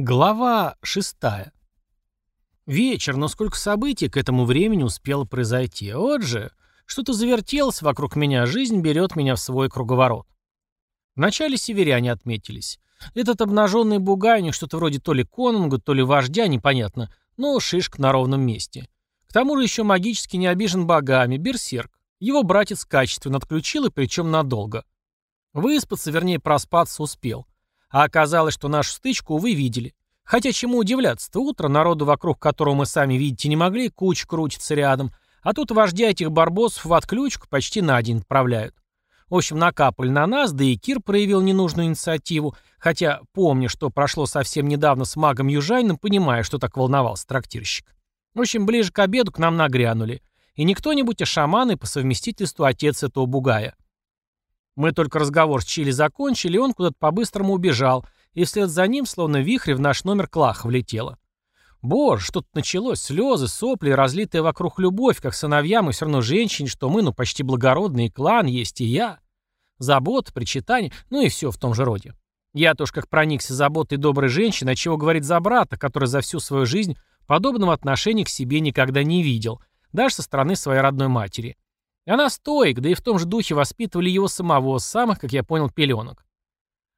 Глава шестая. Вечер, но сколько событий к этому времени успело произойти. Вот же, что-то завертелось вокруг меня, жизнь берет меня в свой круговорот. Вначале северяне отметились. Этот обнаженный бугай, что-то вроде то ли конунга, то ли вождя, непонятно, но шишка на ровном месте. К тому же еще магически не обижен богами, берсерк. Его братец качественно отключил и причем надолго. Выспаться, вернее проспаться успел. А оказалось, что нашу стычку вы видели. Хотя чему удивляться-то, утро, народу вокруг которого мы сами видите не могли, куч крутится рядом, а тут вождя этих барбосов в отключку почти на день отправляют. В общем, накапали на нас, да и Кир проявил ненужную инициативу, хотя, помня, что прошло совсем недавно с магом Южанином, понимая, что так волновался трактирщик. В общем, ближе к обеду к нам нагрянули. И не кто-нибудь, а шаманы по совместительству отец этого бугая. Мы только разговор с Чили закончили, он куда-то по-быстрому убежал, и вслед за ним, словно вихрь, в наш номер клаха влетело. Боже, что тут началось, слезы, сопли, разлитая вокруг любовь, как сыновьям и все равно женщине, что мы, ну, почти благородный клан, есть и я. Забота, причитание, ну и все в том же роде. Я тоже как проникся заботой доброй женщины, чего говорит за брата, который за всю свою жизнь подобного отношения к себе никогда не видел, даже со стороны своей родной матери. Она стоик, да и в том же духе воспитывали его самого, с самых, как я понял, пеленок.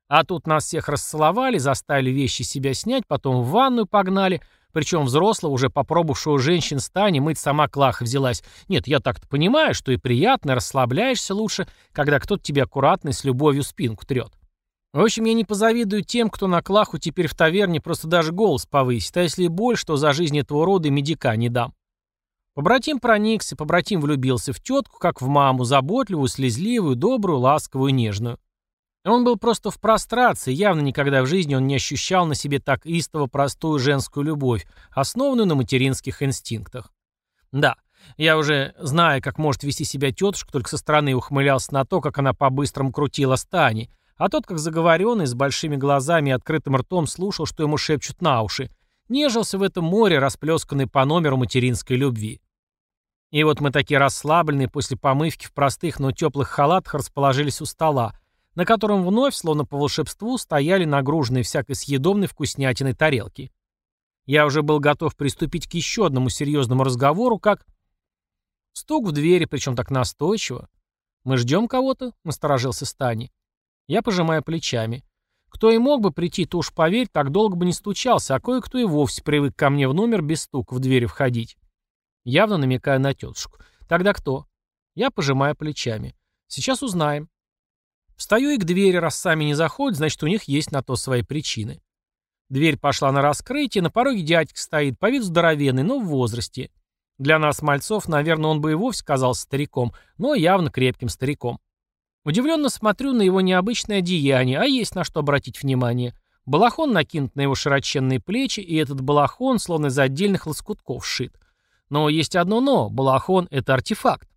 А тут нас всех расцеловали, заставили вещи себя снять, потом в ванную погнали, причем взрослого, уже попробовавшего женщин стани, мыть сама клаха взялась. Нет, я так-то понимаю, что и приятно, расслабляешься лучше, когда кто-то тебе аккуратно и с любовью спинку трет. В общем, я не позавидую тем, кто на клаху теперь в таверне просто даже голос повысит, а если и больше, то за жизнь этого рода медика не дам. Побратим проникся, побратим влюбился в тетку, как в маму, заботливую, слезливую, добрую, ласковую, нежную. Он был просто в прострации, явно никогда в жизни он не ощущал на себе так истово простую женскую любовь, основанную на материнских инстинктах. Да, я уже, зная, как может вести себя тетушка, только со стороны ухмылялся на то, как она по-быстрому крутила стани, а тот, как заговоренный, с большими глазами и открытым ртом слушал, что ему шепчут на уши, нежился в этом море, расплесканный по номеру материнской любви. И вот мы такие расслабленные после помывки в простых, но теплых халатах расположились у стола, на котором вновь, словно по волшебству, стояли нагруженные всякой съедобной вкуснятиной тарелки. Я уже был готов приступить к еще одному серьезному разговору, как... Стук в двери, причем так настойчиво. «Мы ждем кого-то?» — насторожился Стани. Я пожимаю плечами. Кто и мог бы прийти, то уж поверь, так долго бы не стучался, а кое-кто и вовсе привык ко мне в номер без стука в двери входить. Явно намекая на тетушку. Тогда кто? Я пожимаю плечами. Сейчас узнаем. Встаю и к двери, раз сами не заходят, значит, у них есть на то свои причины. Дверь пошла на раскрытие, на пороге дядька стоит, по виду здоровенный, но в возрасте. Для нас, мальцов, наверное, он бы и вовсе казался стариком, но явно крепким стариком. Удивленно смотрю на его необычное одеяние, а есть на что обратить внимание. Балахон накинут на его широченные плечи, и этот балахон словно из отдельных лоскутков сшит. Но есть одно «но» — балахон — это артефакт.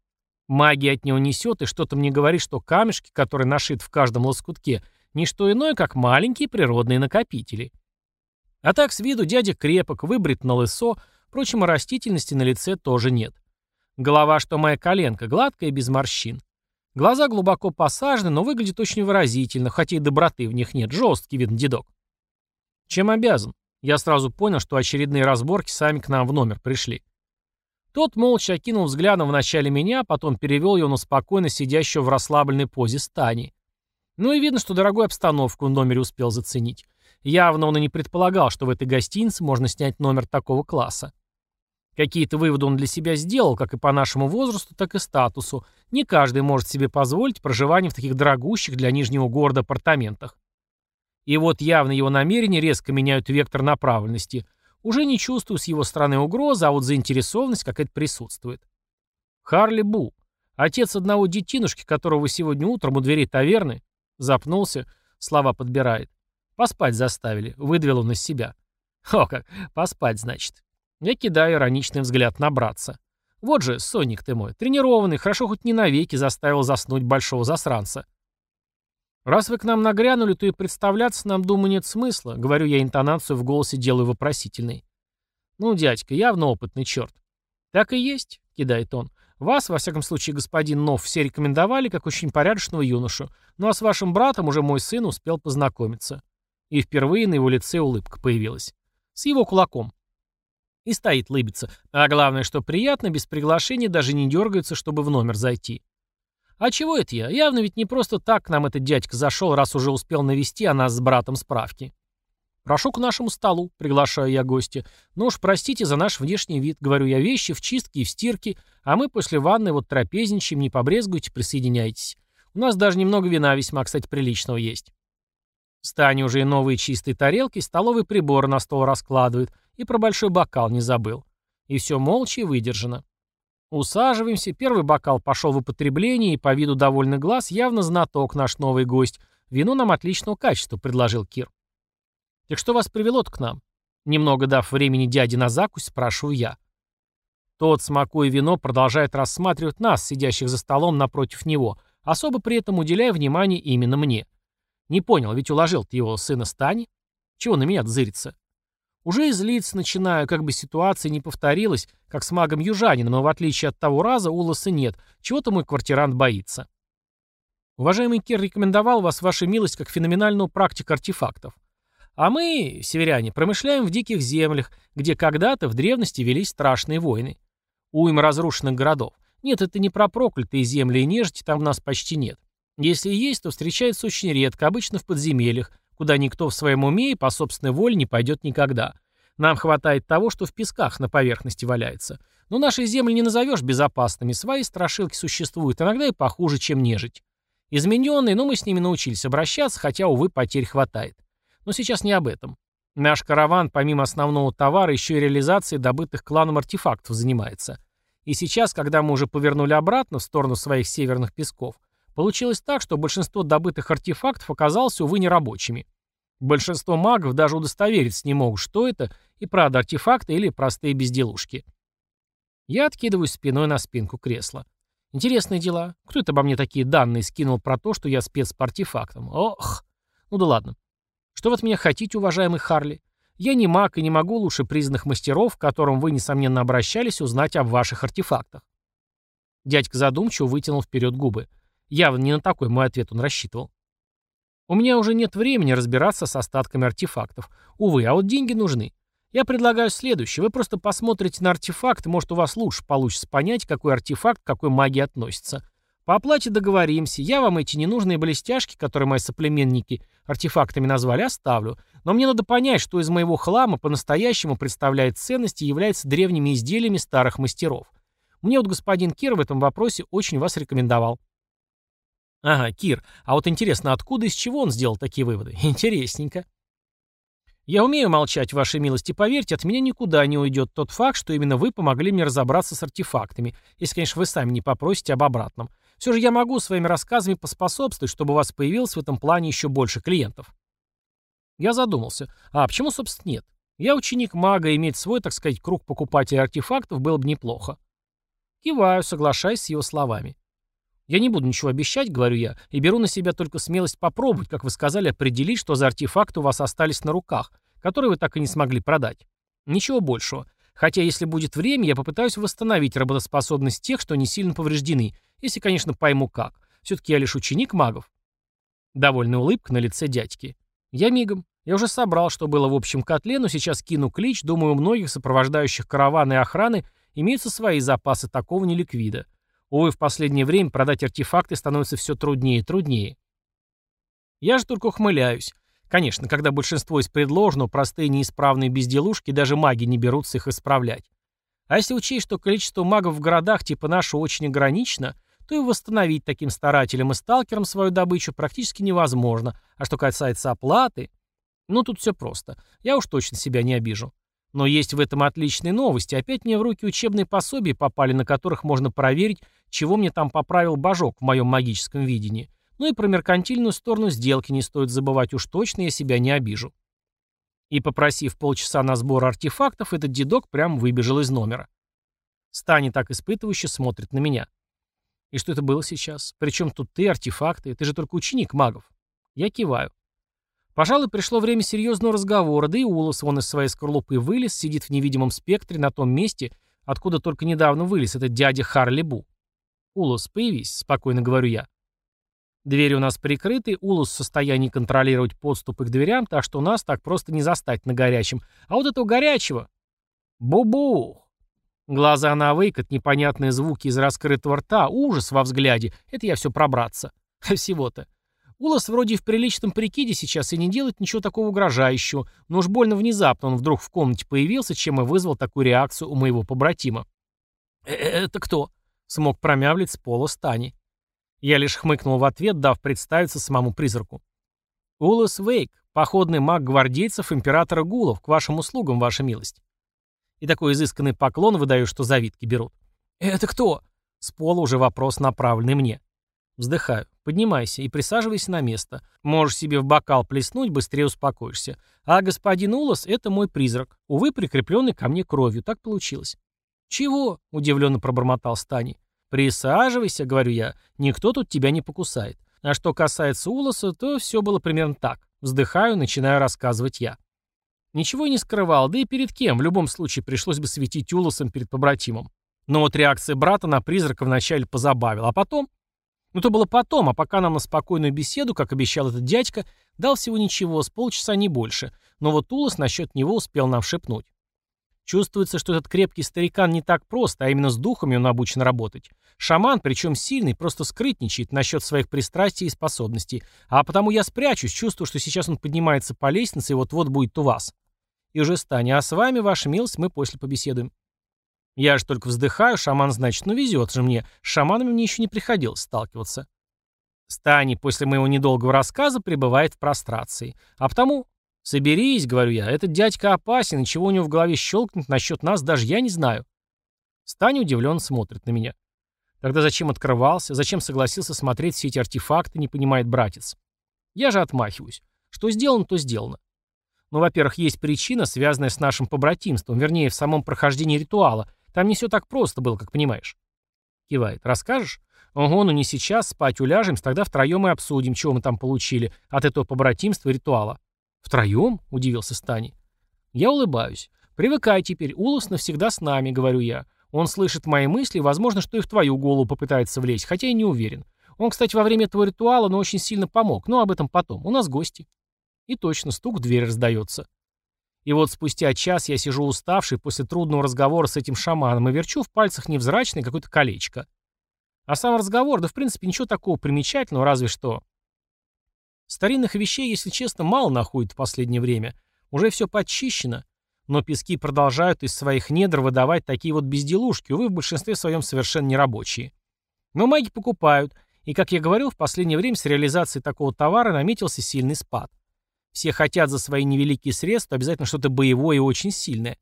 Магия от него несет, и что-то мне говорит, что камешки, которые нашит в каждом лоскутке, не что иное, как маленькие природные накопители. А так, с виду дядя крепок, выбрит на лысо, впрочем, растительности на лице тоже нет. Голова, что моя коленка, гладкая без морщин. Глаза глубоко посажены, но выглядит очень выразительно, хотя и доброты в них нет, жесткий, видно, дедок. Чем обязан? Я сразу понял, что очередные разборки сами к нам в номер пришли. Тот молча окинул взглядом вначале меня, потом перевел его на спокойно сидящего в расслабленной позе стани. Ну и видно, что дорогую обстановку в номере успел заценить. Явно он и не предполагал, что в этой гостинице можно снять номер такого класса. Какие-то выводы он для себя сделал, как и по нашему возрасту, так и статусу. Не каждый может себе позволить проживание в таких дорогущих для Нижнего города апартаментах. И вот явно его намерения резко меняют вектор направленности. Уже не чувствую с его стороны угрозы, а вот заинтересованность какая-то присутствует. Харли Бу, отец одного детинушки, которого сегодня утром у дверей таверны, запнулся, слова подбирает. Поспать заставили, выдвел он из себя. О как, поспать, значит. Я кидаю ироничный взгляд на братца. Вот же, Соник ты мой, тренированный, хорошо хоть не навеки заставил заснуть большого засранца. «Раз вы к нам нагрянули, то и представляться нам, думаю, нет смысла», — говорю я интонацию в голосе, делаю вопросительный. «Ну, дядька, явно опытный черт». «Так и есть», — кидает он. «Вас, во всяком случае, господин Нов, все рекомендовали как очень порядочного юношу, ну а с вашим братом уже мой сын успел познакомиться». И впервые на его лице улыбка появилась. С его кулаком. И стоит лыбится. А главное, что приятно, без приглашения даже не дергается, чтобы в номер зайти. А чего это я? Явно ведь не просто так к нам этот дядька зашел, раз уже успел навести о нас с братом справки. «Прошу к нашему столу», — приглашаю я гостя. «Ну уж простите за наш внешний вид. Говорю я вещи в чистке и в стирке, а мы после ванны вот трапезничаем, не побрезгуйте, присоединяйтесь. У нас даже немного вина весьма, кстати, приличного есть». Стань уже и новые чистые тарелки, столовый прибор на стол раскладывает, и про большой бокал не забыл. И все молча и выдержано. Усаживаемся, первый бокал пошел в употребление, и по виду довольный глаз явно знаток наш новый гость. Вино нам отличного качества, предложил Кир. Так что вас привело-то к нам? Немного дав времени дяде на закусь, спрашиваю я. Тот, смакуя вино, продолжает рассматривать нас, сидящих за столом напротив него, особо при этом уделяя внимание именно мне. Не понял, ведь уложил ты его сына Стани? Чего на меня зырится? Уже и злиться начинаю, как бы ситуация не повторилась, как с магом южанином, но в отличие от того раза улоса нет, чего-то мой квартирант боится. Уважаемый Кир рекомендовал вас, ваша милость, как феноменального практика артефактов. А мы, северяне, промышляем в диких землях, где когда-то в древности велись страшные войны. Уйма разрушенных городов. Нет, это не про проклятые земли и нежити, там нас почти нет. Если и есть, то встречается очень редко, обычно в подземельях, куда никто в своем уме и по собственной воле не пойдет никогда. Нам хватает того, что в песках на поверхности валяется. Но наши земли не назовешь безопасными, свои страшилки существуют, иногда и похуже, чем нежить. Измененные, но мы с ними научились обращаться, хотя, увы, потерь хватает. Но сейчас не об этом. Наш караван, помимо основного товара, еще и реализацией добытых кланом артефактов занимается. И сейчас, когда мы уже повернули обратно в сторону своих северных песков, Получилось так, что большинство добытых артефактов оказалось, увы, нерабочими. Большинство магов даже удостовериться не могут, что это, и правда артефакты или простые безделушки. Я откидываюсь спиной на спинку кресла. Интересные дела. Кто это обо мне такие данные скинул про то, что я спец по артефактам? Ох. Ну да ладно. Что вы от меня хотите, уважаемый Харли? Я не маг и не могу лучше признанных мастеров, к которым вы, несомненно, обращались, узнать об ваших артефактах. Дядька задумчиво вытянул вперед губы. Явно не на такой мой ответ он рассчитывал. У меня уже нет времени разбираться с остатками артефактов. Увы, а вот деньги нужны. Я предлагаю следующее. Вы просто посмотрите на артефакт, может у вас лучше получится понять, какой артефакт к какой магии относится. По оплате договоримся. Я вам эти ненужные блестяшки, которые мои соплеменники артефактами назвали, оставлю. Но мне надо понять, что из моего хлама по-настоящему представляет ценность и является древними изделиями старых мастеров. Мне вот господин Кир в этом вопросе очень вас рекомендовал. Ага, Кир. А вот интересно, откуда и с чего он сделал такие выводы? Интересненько. Я умею молчать, вашей милости, поверьте, от меня никуда не уйдет тот факт, что именно вы помогли мне разобраться с артефактами, если, конечно, вы сами не попросите об обратном. Все же я могу своими рассказами поспособствовать, чтобы у вас появилось в этом плане еще больше клиентов. Я задумался. А почему, собственно, нет? Я ученик мага, иметь свой, так сказать, круг покупателей артефактов было бы неплохо. Киваю, соглашаясь с его словами. Я не буду ничего обещать, говорю я, и беру на себя только смелость попробовать, как вы сказали, определить, что за артефакты у вас остались на руках, которые вы так и не смогли продать. Ничего большего. Хотя, если будет время, я попытаюсь восстановить работоспособность тех, что не сильно повреждены, если, конечно, пойму как. Все-таки я лишь ученик магов. Довольная улыбка на лице дядьки. Я мигом. Я уже собрал, что было в общем котле, но сейчас кину клич, думаю, у многих сопровождающих караваны и охраны имеются свои запасы такого неликвида. Увы, в последнее время продать артефакты становится все труднее и труднее. Я же только ухмыляюсь. Конечно, когда большинство из предложенного простые неисправные безделушки, даже маги не берутся их исправлять. А если учесть, что количество магов в городах типа нашего очень ограничено, то и восстановить таким старателям и сталкерам свою добычу практически невозможно. А что касается оплаты... Ну, тут все просто. Я уж точно себя не обижу. Но есть в этом отличные новости. Опять мне в руки учебные пособия попали, на которых можно проверить, чего мне там поправил божок в моем магическом видении. Ну и про меркантильную сторону сделки не стоит забывать, уж точно я себя не обижу. И попросив полчаса на сбор артефактов, этот дедок прям выбежал из номера. Стани так испытывающе смотрит на меня. И что это было сейчас? Причем тут ты, артефакты? Ты же только ученик магов. Я киваю. Пожалуй, пришло время серьезного разговора, да и Улос вон из своей скорлупы вылез, сидит в невидимом спектре на том месте, откуда только недавно вылез этот дядя Харли Бу. «Улос, появись», — спокойно говорю я. Двери у нас прикрыты, Улус в состоянии контролировать подступы к дверям, так что нас так просто не застать на горячем. А вот этого горячего... Бу-бух! Глаза на выкат, непонятные звуки из раскрытого рта, ужас во взгляде. Это я все пробраться. Всего-то. Улас вроде в приличном прикиде сейчас и не делает ничего такого угрожающего, но уж больно внезапно он вдруг в комнате появился, чем и вызвал такую реакцию у моего побратима. «Э, «Это кто?» — смог промявлить с пола Стани. Я лишь хмыкнул в ответ, дав представиться самому призраку. «Улас Вейк, походный маг гвардейцев императора Гулов, к вашим услугам, ваша милость». И такой изысканный поклон выдаю, что завидки берут. «Это кто?» С пола уже вопрос, направленный мне. Вздыхаю. Поднимайся и присаживайся на место. Можешь себе в бокал плеснуть, быстрее успокоишься. А господин Улас — это мой призрак. Увы, прикрепленный ко мне кровью. Так получилось. «Чего?» — удивленно пробормотал Стани. «Присаживайся», — говорю я, — «никто тут тебя не покусает». А что касается Улоса, то все было примерно так. Вздыхаю, начинаю рассказывать я. Ничего не скрывал, да и перед кем, в любом случае пришлось бы светить Улосом перед побратимом. Но вот реакция брата на призрака вначале позабавила, а потом... Ну то было потом, а пока нам на спокойную беседу, как обещал этот дядька, дал всего ничего, с полчаса не больше, но вот Улос насчет него успел нам шепнуть. Чувствуется, что этот крепкий старикан не так прост, а именно с духами он обучен работать. Шаман, причем сильный, просто скрытничает насчет своих пристрастий и способностей. А потому я спрячусь, чувствую, что сейчас он поднимается по лестнице и вот-вот будет у вас. И уже стань, а с вами, ваша милость, мы после побеседуем. Я же только вздыхаю, шаман, значит, ну везет же мне. С шаманами мне еще не приходилось сталкиваться. Стани после моего недолгого рассказа пребывает в прострации. А потому «Соберись», — говорю я, — «этот дядька опасен, и чего у него в голове щелкнет насчет нас, даже я не знаю». Стань удивленно смотрит на меня. Тогда зачем открывался, зачем согласился смотреть все эти артефакты, не понимает братец. Я же отмахиваюсь. Что сделано, то сделано. Ну, во-первых, есть причина, связанная с нашим побратимством, вернее, в самом прохождении ритуала. Там не все так просто было, как понимаешь. Кивает. Расскажешь? Ого, ну не сейчас, спать уляжемся, тогда втроем и обсудим, чего мы там получили от этого побратимства и ритуала. «Втроем?» — удивился Стани. Я улыбаюсь. «Привыкай теперь, Улос навсегда с нами», — говорю я. Он слышит мои мысли, возможно, что и в твою голову попытается влезть, хотя и не уверен. Он, кстати, во время этого ритуала, но очень сильно помог, но об этом потом. У нас гости. И точно, стук в дверь раздается. И вот спустя час я сижу уставший после трудного разговора с этим шаманом и верчу в пальцах невзрачное какое-то колечко. А сам разговор, да в принципе ничего такого примечательного, разве что Старинных вещей, если честно, мало находит в последнее время. Уже все подчищено. Но пески продолжают из своих недр выдавать такие вот безделушки, увы, в большинстве своем совершенно нерабочие. Но маги покупают, и, как я говорил, в последнее время с реализацией такого товара наметился сильный спад. Все хотят за свои невеликие средства обязательно что-то боевое и очень сильное.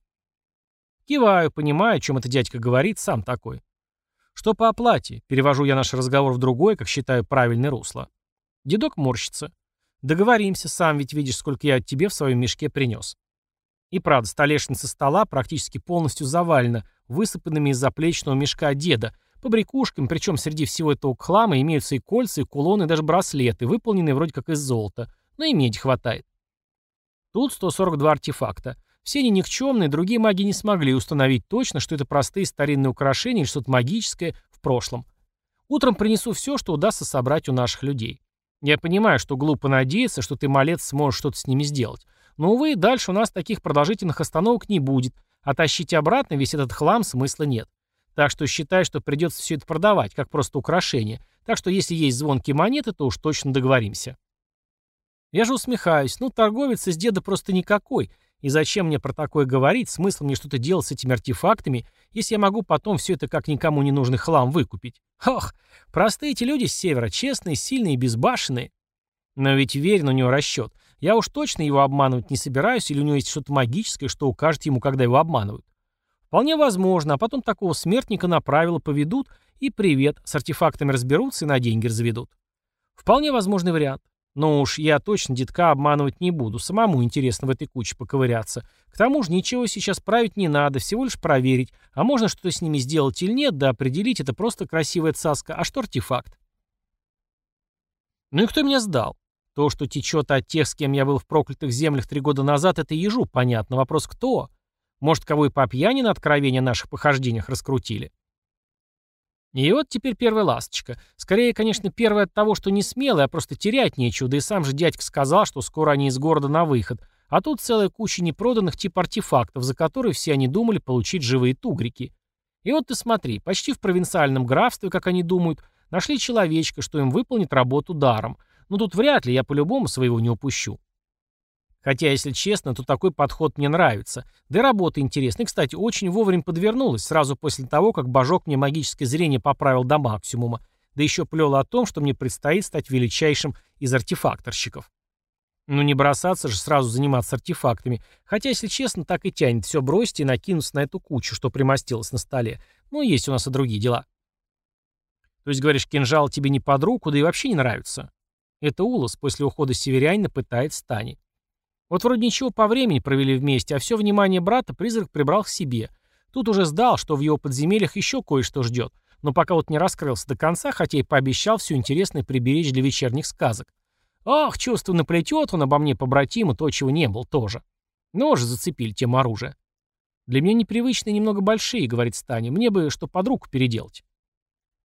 Киваю, понимаю, о чем это дядька говорит, сам такой. Что по оплате? Перевожу я наш разговор в другое, как считаю, правильное русло. Дедок морщится. Договоримся, сам ведь видишь, сколько я от тебе в своем мешке принес. И правда, столешница стола практически полностью завалена, высыпанными из заплечного мешка деда, побрякушками, причем среди всего этого хлама имеются и кольца, и кулоны, и даже браслеты, выполненные вроде как из золота, но и медь хватает. Тут 142 артефакта. Все они никчемные, другие маги не смогли установить точно, что это простые старинные украшения или что-то магическое в прошлом. Утром принесу все, что удастся собрать у наших людей. Я понимаю, что глупо надеяться, что ты, малец, сможешь что-то с ними сделать. Но, увы, дальше у нас таких продолжительных остановок не будет, а тащить обратно весь этот хлам смысла нет. Так что считай, что придется все это продавать, как просто украшение. Так что если есть звонкие монеты, то уж точно договоримся. Я же усмехаюсь. Ну, торговец из деда просто никакой. И зачем мне про такое говорить? Смысл мне что-то делать с этими артефактами, если я могу потом все это как никому не нужный хлам выкупить? Ох, простые эти люди с севера, честные, сильные и безбашенные. Но ведь верен у него расчет. Я уж точно его обманывать не собираюсь, или у него есть что-то магическое, что укажет ему, когда его обманывают. Вполне возможно, а потом такого смертника на правила поведут, и привет, с артефактами разберутся и на деньги разведут. Вполне возможный вариант. Но уж я точно детка обманывать не буду, самому интересно в этой куче поковыряться. К тому же ничего сейчас править не надо, всего лишь проверить, а можно что-то с ними сделать или нет, да определить, это просто красивая цаска, а что артефакт. Ну и кто меня сдал? То, что течет от тех, с кем я был в проклятых землях три года назад, это ежу, понятно. Вопрос кто? Может, кого и по пьяни на откровения наших похождениях раскрутили? И вот теперь первая ласточка. Скорее, конечно, первая от того, что не смелая, а просто терять нечего, да и сам же дядька сказал, что скоро они из города на выход. А тут целая куча непроданных типа артефактов, за которые все они думали получить живые тугрики. И вот ты смотри, почти в провинциальном графстве, как они думают, нашли человечка, что им выполнит работу даром. Но тут вряд ли я по-любому своего не упущу. Хотя, если честно, то такой подход мне нравится. Да и работа интересная. Кстати, очень вовремя подвернулась, сразу после того, как божок мне магическое зрение поправил до максимума, да еще плел о том, что мне предстоит стать величайшим из артефакторщиков. Ну не бросаться же сразу заниматься артефактами, хотя, если честно, так и тянет все бросить и накинуться на эту кучу, что примостилась на столе. Ну, есть у нас и другие дела. То есть, говоришь, кинжал тебе не под руку, да и вообще не нравится? Это Улас после ухода северянина пытается Тани. Вот вроде ничего по времени провели вместе, а все внимание брата призрак прибрал к себе. Тут уже сдал, что в его подземельях еще кое-что ждет, но пока вот не раскрылся до конца, хотя и пообещал все интересное приберечь для вечерних сказок. Ах, чувство наплетет он обо мне побратиму, то, чего не был тоже. Ножи зацепили тем оружия. Для меня непривычные немного большие, говорит Стани, мне бы что под руку переделать.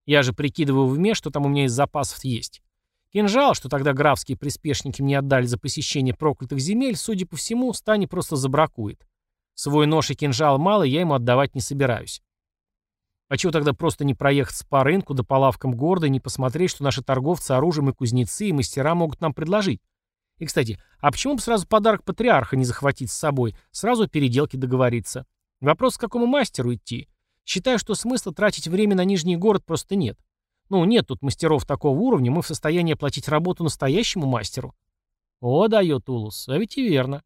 Я же прикидываю в уме, что там у меня из запасов есть. Кинжал, что тогда графские приспешники мне отдали за посещение проклятых земель, судя по всему, Стани просто забракует. Свой нож и кинжал мало, я ему отдавать не собираюсь. А чего тогда просто не проехаться по рынку да по лавкам города и не посмотреть, что наши торговцы оружием и кузнецы и мастера могут нам предложить? И, кстати, а почему бы сразу подарок патриарха не захватить с собой, сразу о переделке договориться? Вопрос, к какому мастеру идти? Считаю, что смысла тратить время на Нижний город просто нет. Ну, нет тут мастеров такого уровня, мы в состоянии оплатить работу настоящему мастеру. О, дает Улус, а ведь и верно.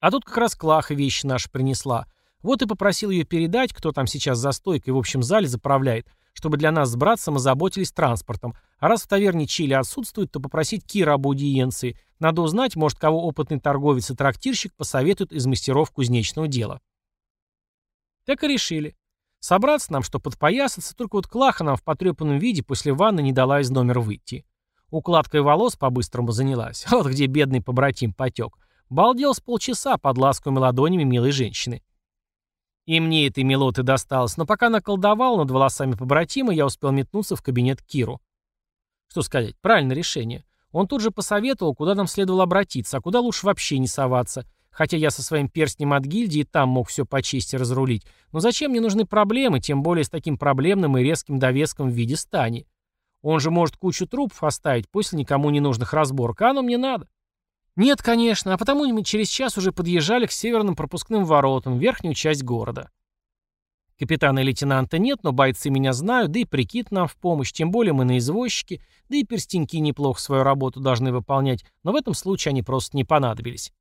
А тут как раз Клаха вещи наши принесла. Вот и попросил ее передать, кто там сейчас за стойкой в общем зале заправляет, чтобы для нас с братцем озаботились транспортом. А раз в таверне Чили отсутствует, то попросить Кира об аудиенции. Надо узнать, может, кого опытный торговец и трактирщик посоветуют из мастеров кузнечного дела. Так и решили. Собраться нам, что подпоясаться, только вот Клаха нам в потрепанном виде после ванны не дала из номера выйти. Укладкой волос по-быстрому занялась. Вот где бедный побратим потек. Балдел с полчаса под ласковыми ладонями милой женщины. И мне этой милоты досталось, но пока наколдовал над волосами побратима, я успел метнуться в кабинет Киру. Что сказать, правильное решение. Он тут же посоветовал, куда нам следовало обратиться, а куда лучше вообще не соваться. Хотя я со своим перстнем от гильдии там мог все почесть и разрулить. Но зачем мне нужны проблемы, тем более с таким проблемным и резким довеском в виде стани? Он же может кучу трупов оставить после никому не нужных разборок, а оно мне надо. Нет, конечно, а потому мы через час уже подъезжали к северным пропускным воротам, в верхнюю часть города. Капитана и лейтенанта нет, но бойцы меня знают, да и прикид нам в помощь, тем более мы на извозчике, да и перстеньки неплохо свою работу должны выполнять, но в этом случае они просто не понадобились.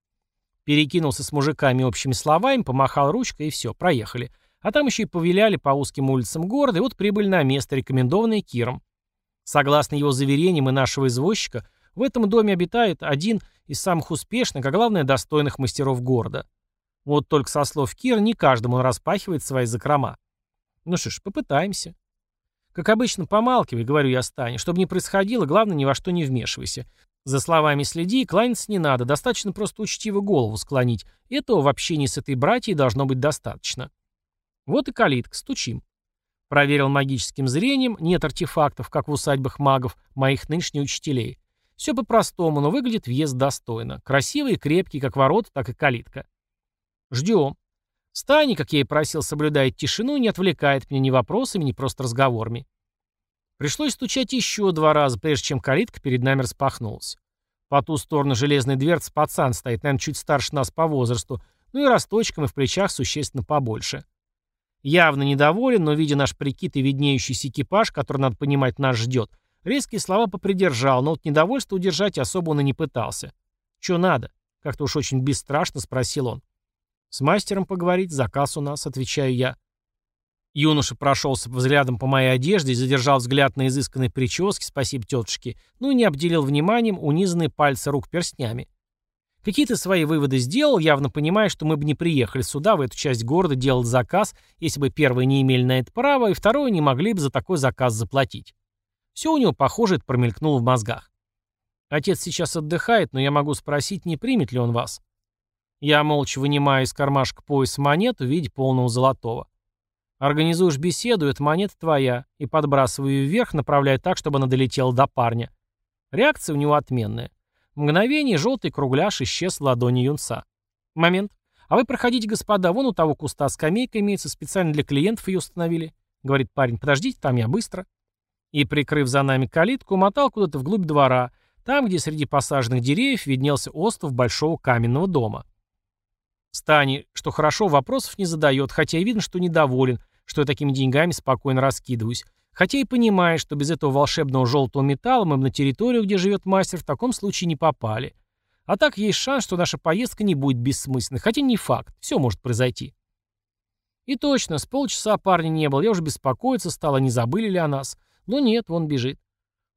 Перекинулся с мужиками общими словами, помахал ручкой и все, проехали. А там еще и повиляли по узким улицам города, и вот прибыли на место, рекомендованное Киром. Согласно его заверениям и нашего извозчика, в этом доме обитает один из самых успешных, а главное, достойных мастеров города. Вот только со слов Кира не каждому он распахивает свои закрома. Ну что ж, попытаемся. Как обычно, помалкивай, говорю я Стане, чтобы не происходило, главное, ни во что не вмешивайся. За словами следи, и кланяться не надо, достаточно просто учтиво голову склонить. Этого в общении с этой братьей должно быть достаточно. Вот и калитка, стучим. Проверил магическим зрением, нет артефактов, как в усадьбах магов, моих нынешних учителей. Все по-простому, но выглядит въезд достойно. Красивый и крепкий, как ворот, так и калитка. Ждем. Стани, как я и просил, соблюдает тишину и не отвлекает меня ни вопросами, ни просто разговорами. Пришлось стучать еще два раза, прежде чем калитка перед нами распахнулась. По ту сторону железной дверцы пацан стоит, наверное, чуть старше нас по возрасту, ну и росточком и в плечах существенно побольше. Явно недоволен, но, видя наш прикид и виднеющийся экипаж, который, надо понимать, нас ждет, резкие слова попридержал, но вот недовольство удержать особо он и не пытался. «Чё надо?» — как-то уж очень бесстрашно спросил он. «С мастером поговорить, заказ у нас», — отвечаю я. Юноша прошелся взглядом по моей одежде и задержал взгляд на изысканной прическе, спасибо тетушке, ну и не обделил вниманием унизанные пальцы рук перстнями. Какие-то свои выводы сделал, явно понимая, что мы бы не приехали сюда, в эту часть города, делать заказ, если бы первые не имели на это права, и второе не могли бы за такой заказ заплатить. Все у него, похоже, это промелькнуло в мозгах. Отец сейчас отдыхает, но я могу спросить, не примет ли он вас. Я молча вынимаю из кармашка пояса монету в виде полного золотого. Организуешь беседу, эта монета твоя, и подбрасываю ее вверх, направляя так, чтобы она долетела до парня. Реакция у него отменная. В мгновение желтый кругляш исчез в ладони юнца. Момент. А вы проходите, господа, вон у того куста скамейка имеется, специально для клиентов ее установили. Говорит парень, подождите, там я быстро. И, прикрыв за нами калитку, мотал куда-то вглубь двора, там, где среди посаженных деревьев виднелся остров большого каменного дома. Стани, что хорошо, вопросов не задает, хотя и видно, что недоволен, что я такими деньгами спокойно раскидываюсь. Хотя и понимает, что без этого волшебного желтого металла мы бы на территорию, где живет мастер, в таком случае не попали. А так есть шанс, что наша поездка не будет бессмысленной, хотя не факт, все может произойти. И точно, с полчаса парня не было, я уже беспокоиться стала, не забыли ли о нас. Но нет, вон бежит.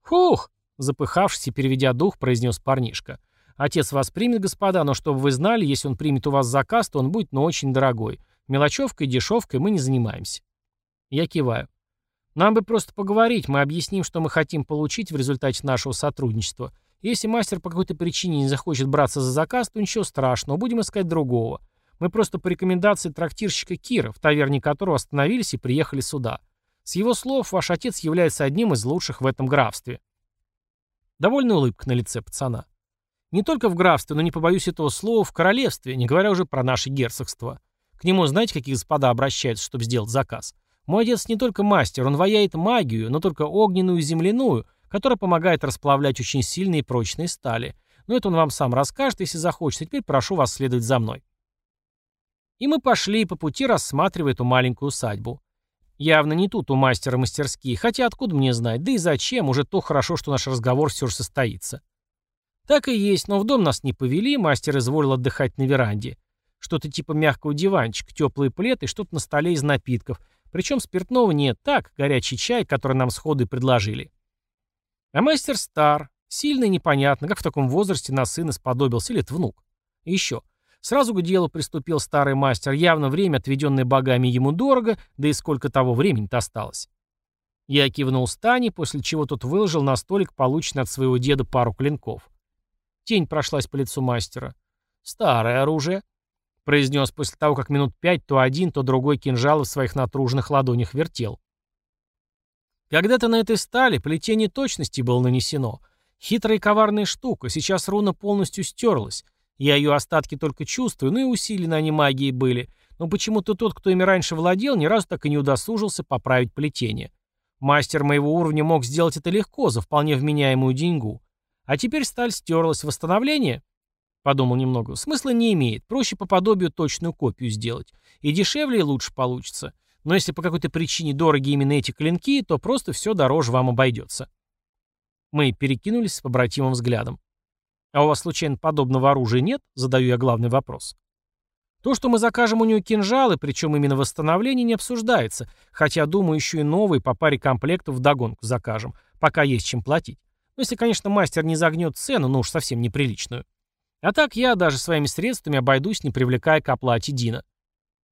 «Фух!» — запыхавшись и переведя дух, произнес парнишка. Отец вас примет, господа, но чтобы вы знали, если он примет у вас заказ, то он будет, но очень дорогой. Мелочевкой, дешевкой мы не занимаемся. Я киваю. Нам бы просто поговорить, мы объясним, что мы хотим получить в результате нашего сотрудничества. Если мастер по какой-то причине не захочет браться за заказ, то ничего страшного, будем искать другого. Мы просто по рекомендации трактирщика Кира, в таверне которого остановились и приехали сюда. С его слов, ваш отец является одним из лучших в этом графстве. Довольно улыбка на лице пацана. Не только в графстве, но не побоюсь этого слова, в королевстве, не говоря уже про наше герцогство. К нему знаете, какие господа обращаются, чтобы сделать заказ? Мой отец не только мастер, он ваяет магию, но только огненную и земляную, которая помогает расплавлять очень сильные и прочные стали. Но это он вам сам расскажет, если захочет. теперь прошу вас следовать за мной. И мы пошли по пути, рассматривая эту маленькую усадьбу. Явно не тут у мастера мастерские, хотя откуда мне знать, да и зачем, уже то хорошо, что наш разговор все же состоится. Так и есть, но в дом нас не повели, мастер изволил отдыхать на веранде. Что-то типа мягкого диванчика, теплый плед и что-то на столе из напитков. Причем спиртного нет, так, горячий чай, который нам сходу и предложили. А мастер стар, сильно и непонятно, как в таком возрасте на сына сподобился, или это внук. И еще. Сразу к делу приступил старый мастер, явно время, отведенное богами, ему дорого, да и сколько того времени-то осталось. Я кивнул Стане, после чего тот выложил на столик полученный от своего деда пару клинков. Тень прошлась по лицу мастера. «Старое оружие», — произнес после того, как минут пять то один, то другой кинжал в своих натруженных ладонях вертел. Когда-то на этой стали плетение точности было нанесено. Хитрая и коварная штука, сейчас руна полностью стерлась. Я ее остатки только чувствую, ну и усилены они магией были. Но почему-то тот, кто ими раньше владел, ни разу так и не удосужился поправить плетение. Мастер моего уровня мог сделать это легко, за вполне вменяемую деньгу. А теперь сталь стерлась. Восстановление? Подумал немного. Смысла не имеет. Проще по подобию точную копию сделать. И дешевле, и лучше получится. Но если по какой-то причине дороги именно эти клинки, то просто все дороже вам обойдется. Мы перекинулись с побратимым взглядом. «А у вас, случайно, подобного оружия нет?» Задаю я главный вопрос. То, что мы закажем у нее кинжалы, причем именно восстановление, не обсуждается, хотя, думаю, еще и новые по паре комплектов вдогонку закажем, пока есть чем платить. Ну, если, конечно, мастер не загнет цену, ну уж совсем неприличную. А так я даже своими средствами обойдусь, не привлекая к оплате Дина.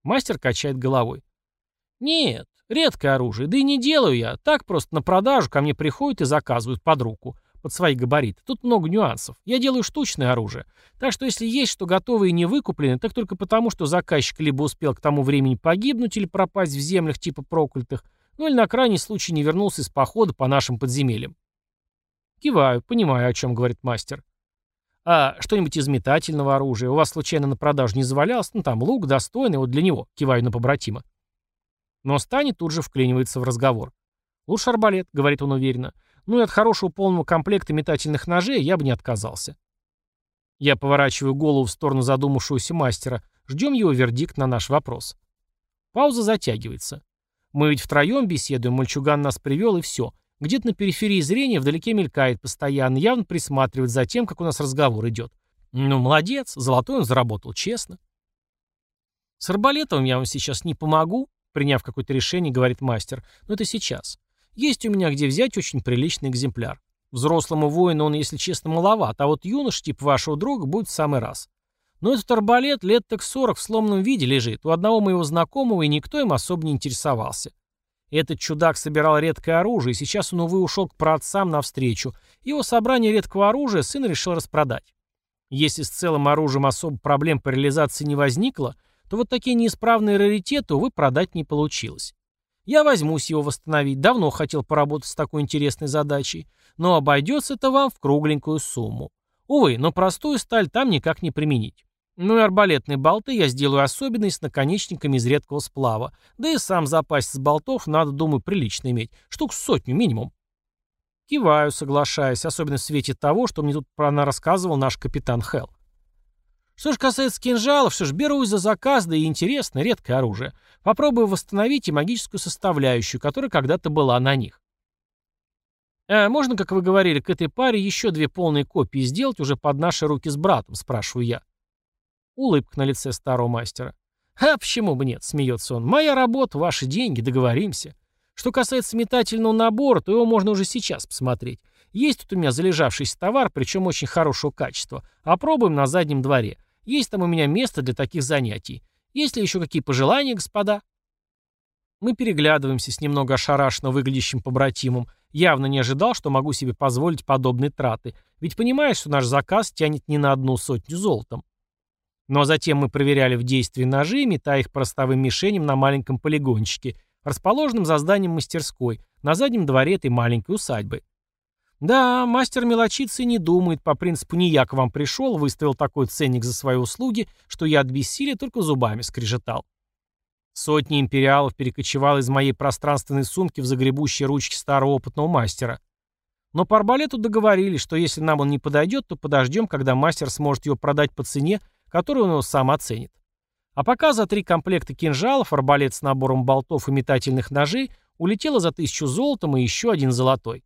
Мастер качает головой. Нет, редкое оружие, да и не делаю я. Так просто на продажу ко мне приходят и заказывают под руку, под свои габариты. Тут много нюансов. Я делаю штучное оружие. Так что если есть что готовое и не выкупленное, так только потому, что заказчик либо успел к тому времени погибнуть или пропасть в землях типа проклятых, ну или на крайний случай не вернулся из похода по нашим подземельям. Киваю, понимаю, о чем говорит мастер. А что-нибудь из метательного оружия? У вас случайно на продажу не завалялось? Ну там лук достойный, вот для него. Киваю на побратима. Но Стани тут же вклинивается в разговор. Лучше арбалет, говорит он уверенно. Ну и от хорошего полного комплекта метательных ножей я бы не отказался. Я поворачиваю голову в сторону задумавшегося мастера. Ждем его вердикт на наш вопрос. Пауза затягивается. Мы ведь втроем беседуем, мальчуган нас привел и все. Где-то на периферии зрения вдалеке мелькает постоянно, явно присматривает за тем, как у нас разговор идет. Ну, молодец, золотой он заработал, честно. С арбалетом я вам сейчас не помогу, приняв какое-то решение, говорит мастер, но это сейчас. Есть у меня где взять очень приличный экземпляр. Взрослому воину он, если честно, маловат, а вот юнош тип вашего друга будет в самый раз. Но этот арбалет лет так сорок в сломанном виде лежит. У одного моего знакомого, и никто им особо не интересовался. Этот чудак собирал редкое оружие, и сейчас он, увы, ушел к праотцам навстречу. Его собрание редкого оружия сын решил распродать. Если с целым оружием особо проблем по реализации не возникло, то вот такие неисправные раритеты, увы, продать не получилось. Я возьмусь его восстановить, давно хотел поработать с такой интересной задачей, но обойдется это вам в кругленькую сумму. Увы, но простую сталь там никак не применить. Ну и арбалетные болты я сделаю особенные с наконечниками из редкого сплава. Да и сам запас с болтов надо, думаю, прилично иметь. Штук сотню минимум. Киваю, соглашаясь, особенно в свете того, что мне тут про она рассказывал наш капитан Хелл. Что ж касается кинжалов, что ж, берусь за заказ, да и интересно, редкое оружие. Попробую восстановить и магическую составляющую, которая когда-то была на них. «А можно, как вы говорили, к этой паре еще две полные копии сделать уже под наши руки с братом?» – спрашиваю я. Улыбка на лице старого мастера. «А почему бы нет?» – смеется он. «Моя работа, ваши деньги, договоримся. Что касается метательного набора, то его можно уже сейчас посмотреть. Есть тут у меня залежавшийся товар, причем очень хорошего качества. Опробуем на заднем дворе. Есть там у меня место для таких занятий. Есть ли еще какие пожелания, господа?» Мы переглядываемся с немного ошарашенно выглядящим побратимом. Явно не ожидал, что могу себе позволить подобные траты. Ведь понимаешь, что наш заказ тянет не на одну сотню золотом. А затем мы проверяли в действии ножи, метая их простовым мишеням на маленьком полигончике, расположенном за зданием мастерской, на заднем дворе этой маленькой усадьбы. Да, мастер мелочицы не думает, по принципу «не я к вам пришел», выставил такой ценник за свои услуги, что я от бессилия только зубами скрежетал. Сотни империалов перекочевал из моей пространственной сумки в загребущие ручки старого опытного мастера. Но по арбалету договорились, что если нам он не подойдет, то подождем, когда мастер сможет его продать по цене, которую он его сам оценит. А пока за три комплекта кинжалов, арбалет с набором болтов и метательных ножей улетело за тысячу золотом и еще один золотой.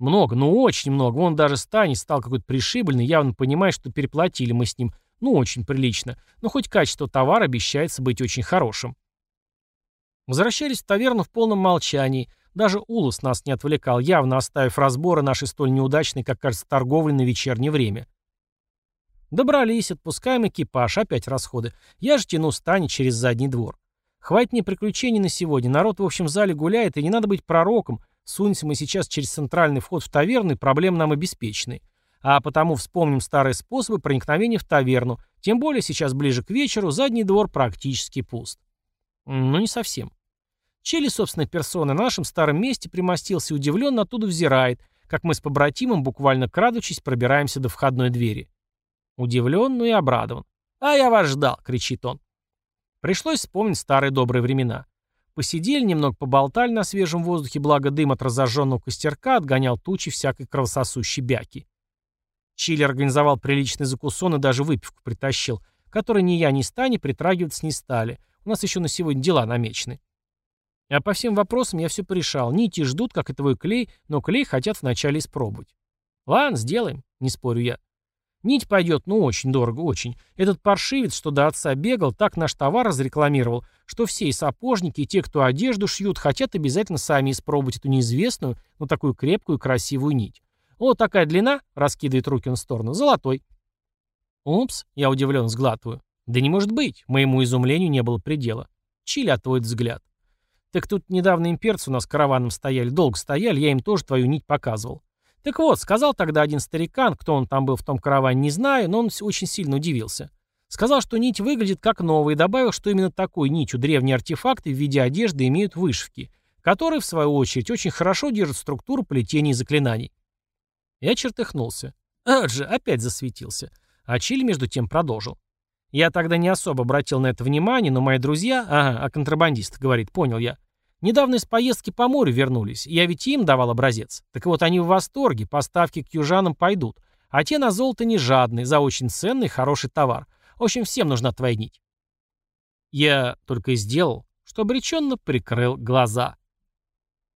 Много, ну очень много. Вон даже Стани стал какой-то пришибленный, явно понимая, что переплатили мы с ним. Ну, очень прилично. Но хоть качество товара обещается быть очень хорошим. Возвращались в таверну в полном молчании. Даже Улус нас не отвлекал, явно оставив разборы нашей столь неудачной, как кажется, торговли на вечернее время. Добрались, отпускаем экипаж, опять расходы. Я же тяну Стани через задний двор. Хватит мне приключений на сегодня. Народ в общем зале гуляет, и не надо быть пророком, Сунемся мы сейчас через центральный вход в таверну, и проблем нам обеспечены. А потому вспомним старые способы проникновения в таверну. Тем более сейчас ближе к вечеру задний двор практически пуст. Ну, не совсем. Чели, собственно, персоны на нашем старом месте примостился и удивленно оттуда взирает, как мы с побратимом, буквально крадучись, пробираемся до входной двери. Удивлен, но и обрадован. «А я вас ждал!» — кричит он. Пришлось вспомнить старые добрые времена. Посидели, немного поболтали на свежем воздухе, благо дым от разожженного костерка отгонял тучи всякой кровососущей бяки. Чили организовал приличный закусон и даже выпивку притащил, которой ни я, ни Стани притрагиваться не стали. У нас еще на сегодня дела намечены. А по всем вопросам я все порешал. Нити ждут, как и твой клей, но клей хотят вначале испробовать. Ладно, сделаем, не спорю я. Нить пойдет, ну очень дорого, очень. Этот паршивец, что до отца бегал, так наш товар разрекламировал, что все и сапожники, и те, кто одежду шьют, хотят обязательно сами испробовать эту неизвестную, но такую крепкую и красивую нить. Вот такая длина, раскидывает руки он в сторону, золотой. Упс, я удивлен сглатываю. Да не может быть, моему изумлению не было предела. Чили отводит взгляд. Так тут недавно имперцы у нас караваном стояли, долго стояли, я им тоже твою нить показывал. Так вот, сказал тогда один старикан, кто он там был в том караване, не знаю, но он очень сильно удивился. Сказал, что нить выглядит как новая, и добавил, что именно такой нитью древние артефакты в виде одежды имеют вышивки, которые, в свою очередь, очень хорошо держат структуру плетений и заклинаний. Я чертыхнулся. А же, опять засветился. А Чили между тем продолжил. Я тогда не особо обратил на это внимание, но мои друзья... Ага, а контрабандист, говорит, понял я. Недавно из поездки по морю вернулись, я ведь им давал образец. Так вот они в восторге, поставки к южанам пойдут. А те на золото не жадные, за очень ценный хороший товар. В общем, всем нужна твоя нить. Я только и сделал, что обреченно прикрыл глаза.